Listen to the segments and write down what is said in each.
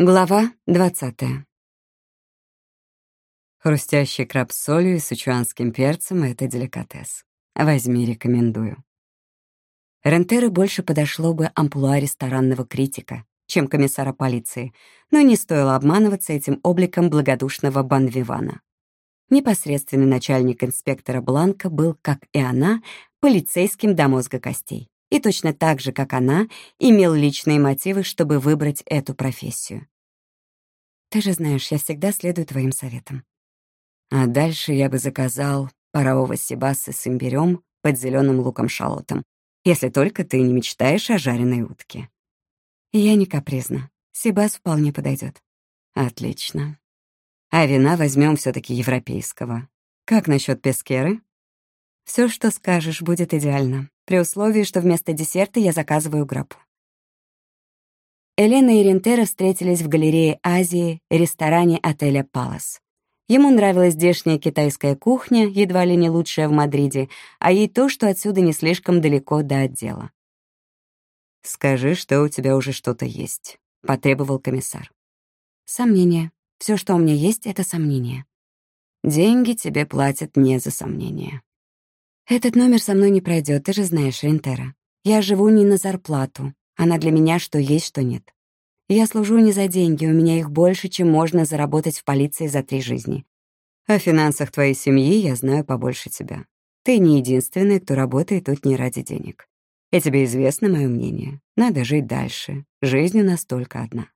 Глава 20. Хрустящий краб с солью и сычуанским перцем — это деликатес. Возьми, рекомендую. Рентеро больше подошло бы амплуа ресторанного критика, чем комиссара полиции, но не стоило обманываться этим обликом благодушного банвивана. Непосредственный начальник инспектора Бланка был, как и она, полицейским до мозга костей и точно так же, как она, имел личные мотивы, чтобы выбрать эту профессию. Ты же знаешь, я всегда следую твоим советам. А дальше я бы заказал парового сибаса с имбирём под зеленым луком-шалотом, если только ты не мечтаешь о жареной утке. Я не капризна. Сибас вполне подойдет. Отлично. А вина возьмем все таки европейского. Как насчет пескеры? Все, что скажешь, будет идеально при условии, что вместо десерта я заказываю грапу. Елена и Рентера встретились в галерее Азии, ресторане отеля «Палас». Ему нравилась здешняя китайская кухня, едва ли не лучшая в Мадриде, а ей то, что отсюда не слишком далеко до отдела. «Скажи, что у тебя уже что-то есть», — потребовал комиссар. «Сомнения. Все, что у меня есть, — это сомнения. Деньги тебе платят не за сомнения. «Этот номер со мной не пройдет, ты же знаешь, Рентера. Я живу не на зарплату. Она для меня что есть, что нет. Я служу не за деньги, у меня их больше, чем можно заработать в полиции за три жизни. О финансах твоей семьи я знаю побольше тебя. Ты не единственный, кто работает тут не ради денег. И тебе известно мое мнение. Надо жить дальше. Жизнь у нас только одна».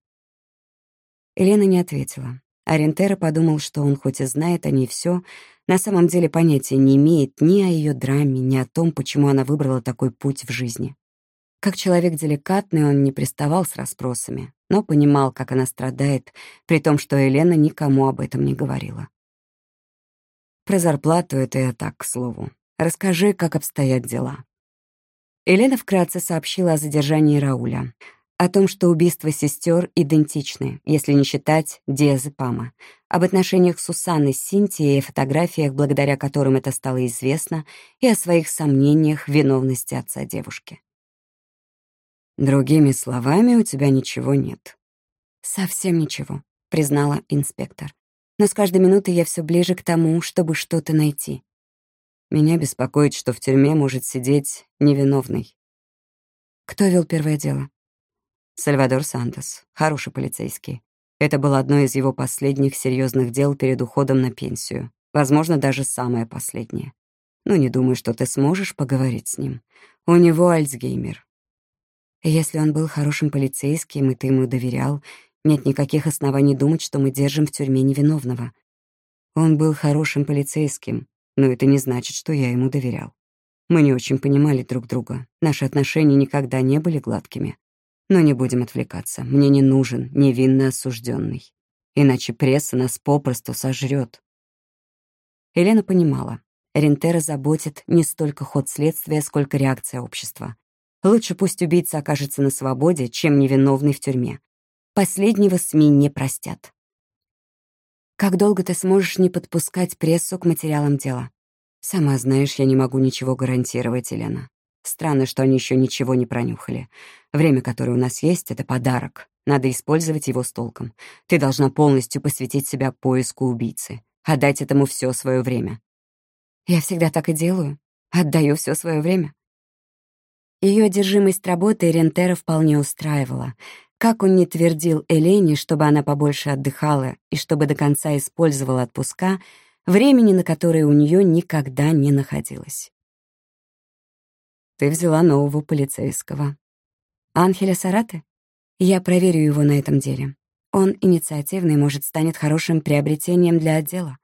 Елена не ответила. Арентера подумал, что он хоть и знает о ней все, на самом деле понятия не имеет ни о ее драме, ни о том, почему она выбрала такой путь в жизни. Как человек деликатный, он не приставал с расспросами, но понимал, как она страдает, при том, что Елена никому об этом не говорила. Про зарплату это я так, к слову. Расскажи, как обстоят дела. Елена вкратце сообщила о задержании Рауля о том, что убийства сестер идентичны, если не считать диазепама, об отношениях Сусанны с Синтией и фотографиях, благодаря которым это стало известно, и о своих сомнениях в виновности отца девушки. «Другими словами, у тебя ничего нет». «Совсем ничего», — признала инспектор. «Но с каждой минутой я все ближе к тому, чтобы что-то найти». Меня беспокоит, что в тюрьме может сидеть невиновный. Кто вел первое дело? Сальвадор Сантос, хороший полицейский. Это было одно из его последних серьезных дел перед уходом на пенсию. Возможно, даже самое последнее. Но не думаю, что ты сможешь поговорить с ним. У него Альцгеймер. Если он был хорошим полицейским, и ты ему доверял, нет никаких оснований думать, что мы держим в тюрьме невиновного. Он был хорошим полицейским, но это не значит, что я ему доверял. Мы не очень понимали друг друга. Наши отношения никогда не были гладкими. Но не будем отвлекаться. Мне не нужен невинно осужденный. Иначе пресса нас попросту сожрет. Елена понимала, Рентера заботит не столько ход следствия, сколько реакция общества. Лучше пусть убийца окажется на свободе, чем невиновный в тюрьме. Последнего СМИ не простят. Как долго ты сможешь не подпускать прессу к материалам дела? Сама знаешь, я не могу ничего гарантировать, Елена. Странно, что они еще ничего не пронюхали. Время, которое у нас есть, — это подарок. Надо использовать его с толком. Ты должна полностью посвятить себя поиску убийцы. Отдать этому все свое время. Я всегда так и делаю. Отдаю все свое время. Ее одержимость работой Рентера вполне устраивала. Как он не твердил Элене, чтобы она побольше отдыхала и чтобы до конца использовала отпуска, времени на которое у нее никогда не находилось. Ты взяла нового полицейского. Анхеля Сараты? Я проверю его на этом деле. Он инициативный, может, станет хорошим приобретением для отдела.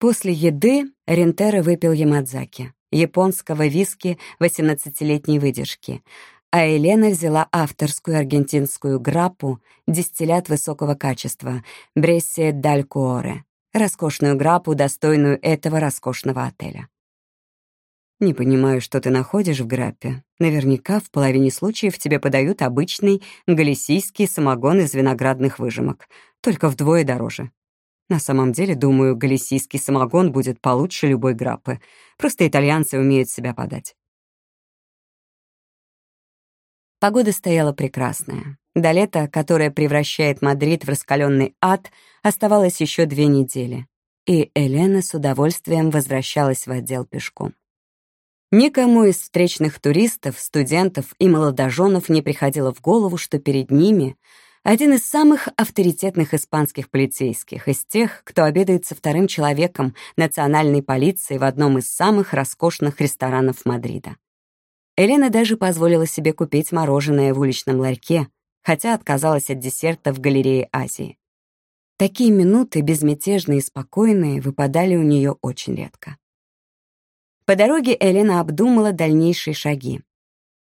После еды Рентера выпил ямадзаки, японского виски 18-летней выдержки, а Елена взяла авторскую аргентинскую граппу, дистиллят высокого качества, Брессия Даль Куоре, роскошную граппу, достойную этого роскошного отеля. Не понимаю, что ты находишь в граппе. Наверняка в половине случаев тебе подают обычный галисийский самогон из виноградных выжимок, только вдвое дороже. На самом деле, думаю, галисийский самогон будет получше любой граппы. Просто итальянцы умеют себя подать. Погода стояла прекрасная. До лета, которое превращает Мадрид в раскаленный ад, оставалось еще две недели. И Елена с удовольствием возвращалась в отдел пешком. Никому из встречных туристов, студентов и молодоженов не приходило в голову, что перед ними один из самых авторитетных испанских полицейских, из тех, кто обедает со вторым человеком национальной полиции в одном из самых роскошных ресторанов Мадрида. Елена даже позволила себе купить мороженое в уличном ларьке, хотя отказалась от десерта в галерее Азии. Такие минуты, безмятежные и спокойные, выпадали у нее очень редко. По дороге Элена обдумала дальнейшие шаги.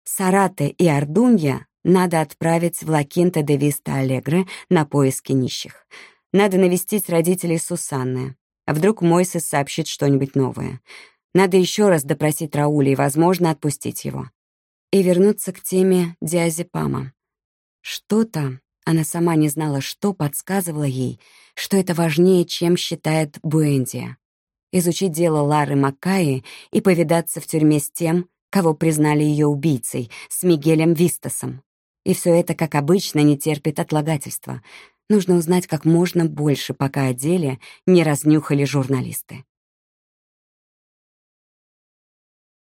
Сарате и Ардунья надо отправить в Лакинта де Виста Алегре на поиски нищих. Надо навестить родителей Сусанны. А вдруг Мойсес сообщит что-нибудь новое. Надо еще раз допросить Рауля и, возможно, отпустить его. И вернуться к теме диазепама. Что-то, она сама не знала, что подсказывало ей, что это важнее, чем считает Буэндия. Изучить дело Лары Маккаи и повидаться в тюрьме с тем, кого признали ее убийцей, с Мигелем Вистасом. И все это, как обычно, не терпит отлагательства. Нужно узнать как можно больше, пока о деле не разнюхали журналисты.